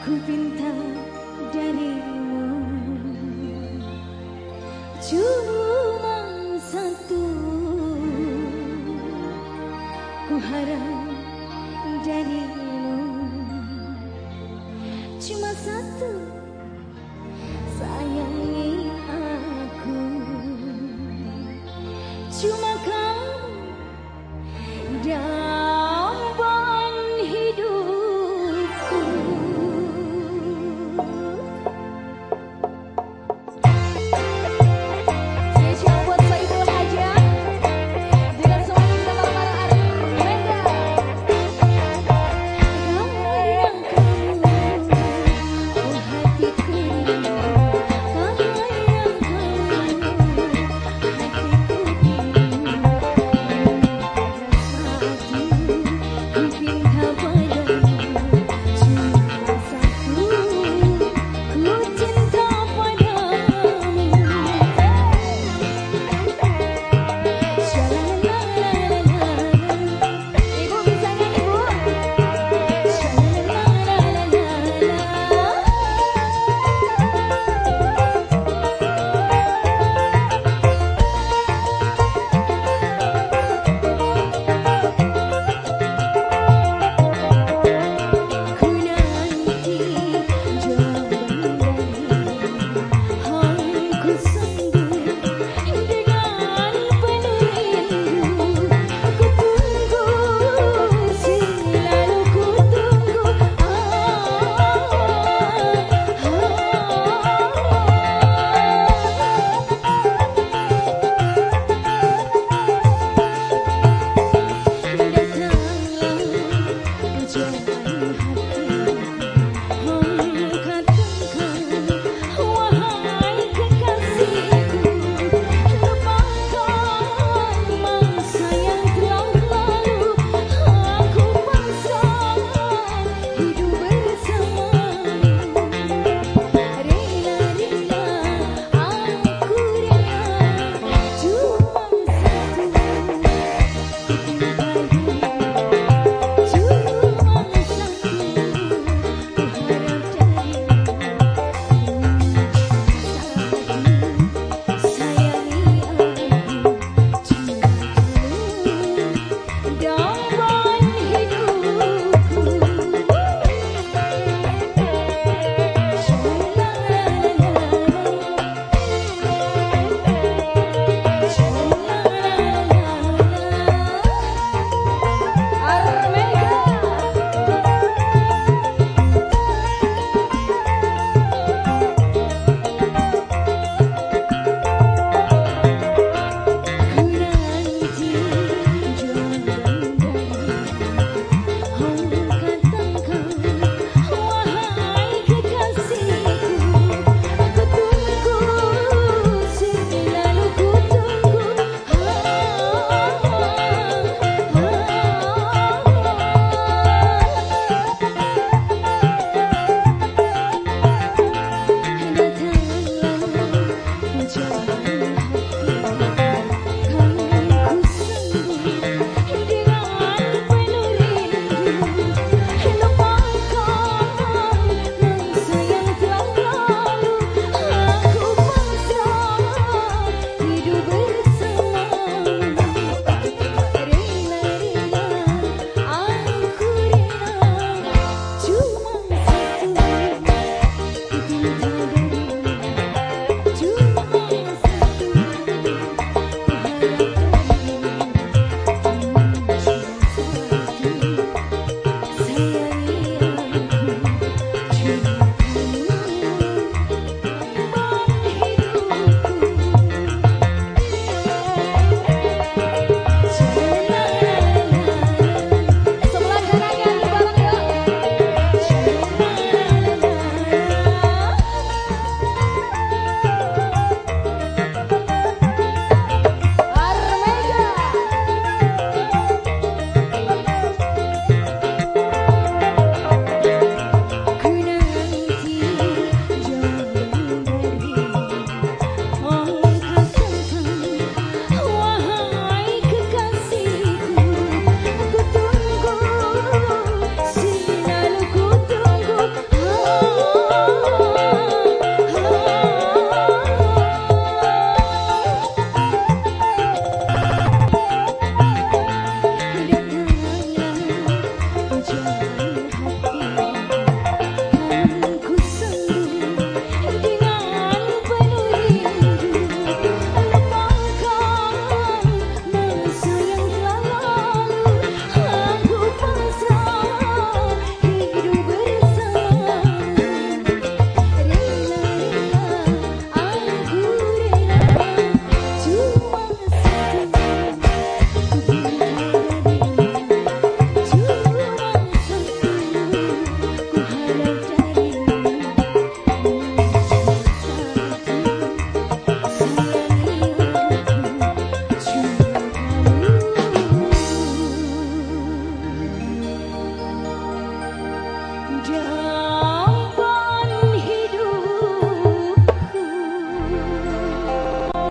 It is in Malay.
ku pinta darimu. Cuma satu. Ku harap darimu. Cuma satu.